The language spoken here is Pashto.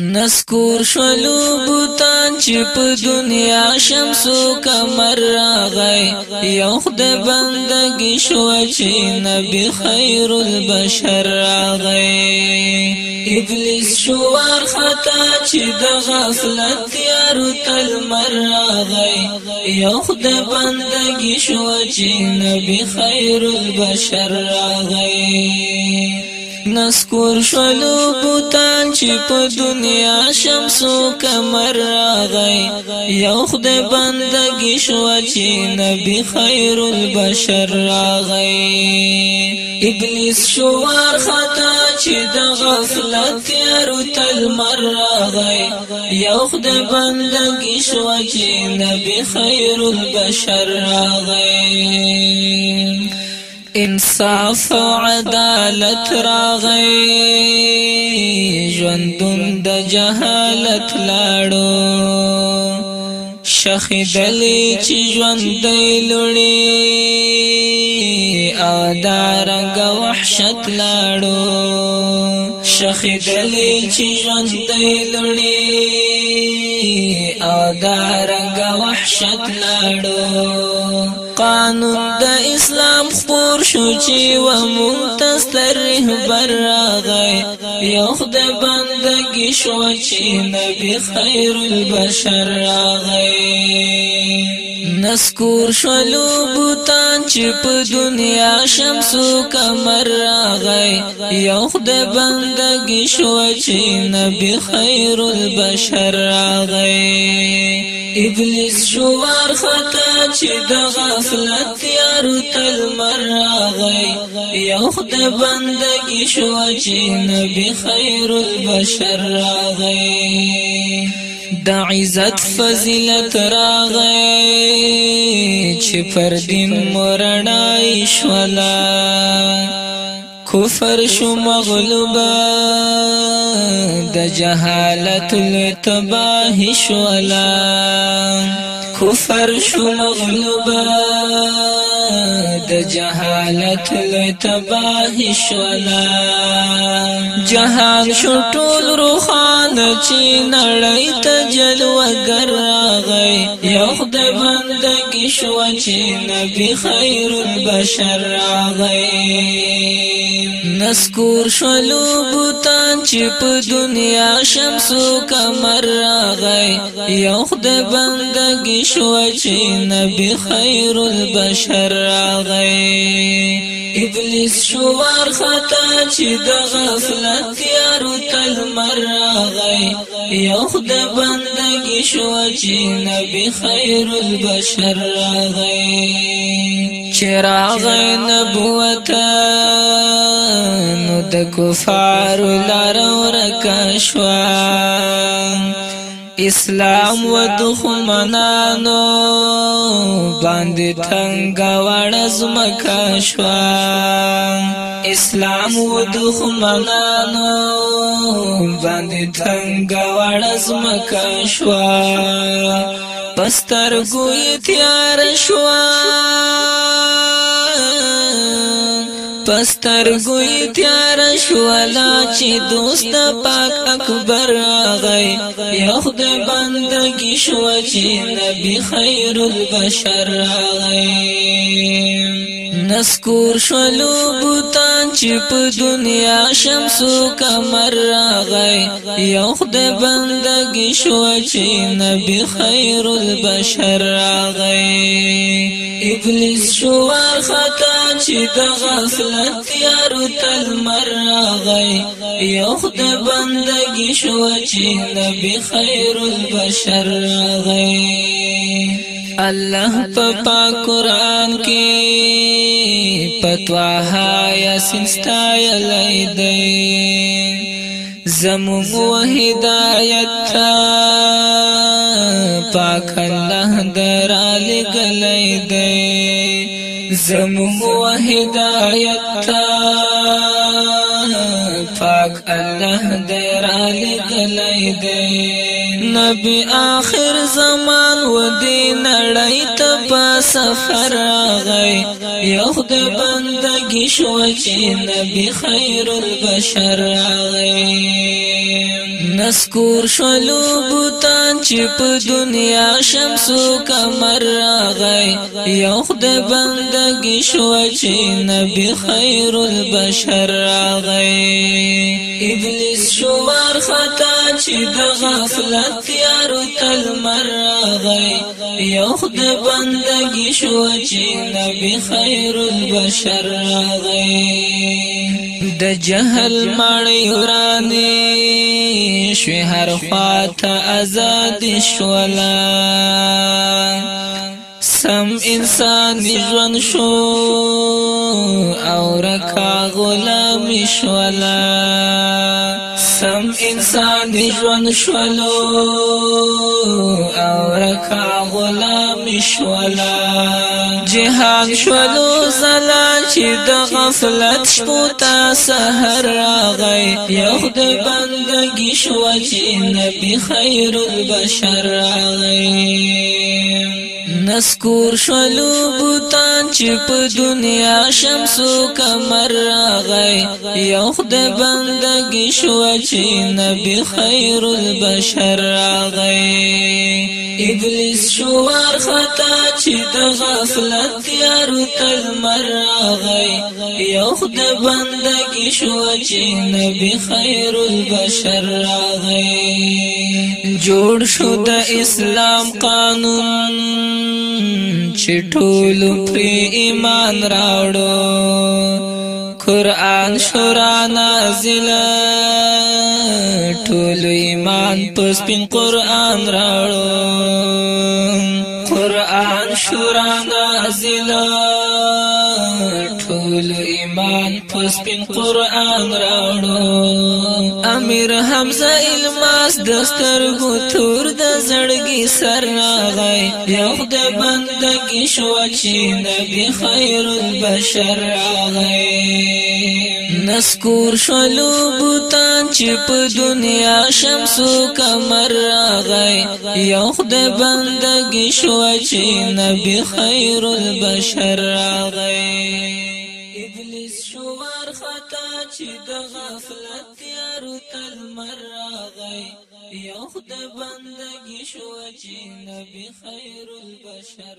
نسکور شلو بوتان چې په دنیا شمسو کمر راغی یو خد بندگی شو چې نبی خیر البشر راغی ابلیس شوار خطا چې د غفلت تیارو تل مر راغی یو خد بندگی شو چې نبی خیر البشر راغی نسکور شلو بوتان چې په دنیا شمسو کمر راغی یو خدای بندگی شو چې نبی خیر البشر راغی ابلیس شوار خطا چې د غفلت تیارو تل مر راغی یو خدای بندگی شو چې نبی خیر البشر راغی انصاف او عدالت راغی ژوندون د جهالت لاړو شخدلی چې ژوند لړی او دارنګ وحشت لاړو شخدلی چې ژوند لړی او دارنګ وحشت لاړو قانون د اسلام خپور شو چې و منتصر رهبر راغی یو د بندګي شو چې نبی خیر البشر راغی نسکور شلو بوتان چې په دنیا شمسو کمر راغی یو خد بندگی شو چې نبی خیر البشر راغی ابلیس شوار خطا چې د غفلت تیار تل مر راغی یو خد بندگی شو چې نبی خیر البشر راغی د عزت فضیلت راغی چې پر دین مرنای شولا کفر شو مغلوبا د جهالت لتباه شولا کفر شو مغلوبا د جهالت لوی تباہی شولا جهان شو ټول روخان چې نړۍ ته جلوه ګرغی یو خدای شو چې نبی خیر البشر راغی نسکور شلو بوتان چې په دنیا شمس او قمر راغی یو خد بندګي شو چې نبی خیر البشر راغی ابلیس شوار خطا چې د غفلت یارو تل مر راغی یو خد بندگی شو چې نبی خیر البشر راغی چراغ نبوت نو د کفار لار ورکا شو اسلام و دخمنانو باندې څنګه وړ زمکا شو اسلام و دخمنانو باندې تنگ وړز مکا شوا پستر ګوی تیار شوا پستر ګوی تیار شوا لا چې دوست پاک اکبر راغی یخد بندگی شوا چې نبی خیر البشر راغی نسکور شلو بوتان چې په دنیا شمسو کمر راغی یو خدای بندګی شو چې نبی خیر البشر راغی ابلیس شو خطا چې د غفلت یارو تل مر راغی یو خدای بندګی شو چې نبی خیر البشر راغی الله په پاک قران کې پتواها یا سنستا یلی دی زمون و هدایت تا پاک الله درال گلی دی زمون و هدایت تا پاک الله درال گلی دی نبی آخر زمان و دی نړ سفر راغی یو د بندگی شو چې نبی خیر البشر راغی نسکور شلو بوتان چې په دنیا شمسو کمر راغی یو خد بندگی شو چې نبی خیر البشر راغی ابلیس شمار خطا چې د غفلت یارو تل مر راغی یو خد بندگی شو چې نبی خیر البشر راغی د جهل مړی ورانې شوې هر خواته آزاد شولا سم انسان ژوند شو او رکا غلام شولا سم انسان ژوند شولو او رکا غلام شولا جهان شولو زلال چی دا غفلت شپوتا سحر راغی یو د بندګی شو چی نبی خیر البشر راغی نسکور شلو بوتان چې په دنیا شمسو کمر راغی یو خد بندگی شو چې نبی خیر البشر راغی ابلیس شوار خطا چې د غفلت یارو تل مر راغی یو خد بندگی شو چې نبی خیر البشر راغی جوړ شو د اسلام قانون چې ټول پر ایمان راوړو قران شورا نازل ټول ایمان په سپین قران راوړو قران شورا نازل ټول ایمان په سپین قران راوړو امیر حمزه الماس دستر کو تور د زړګي سر راغی یو د بندګي شو چې نبی خیر البشر راغی نسکور شلو بوتان چې په دنیا شمسو کمر راغی یو خد بندګي شو چې نبی خیر البشر راغی چې د غفلت تیارو تل مر راغی یو خد بندگی شو چې نبی خیر البشر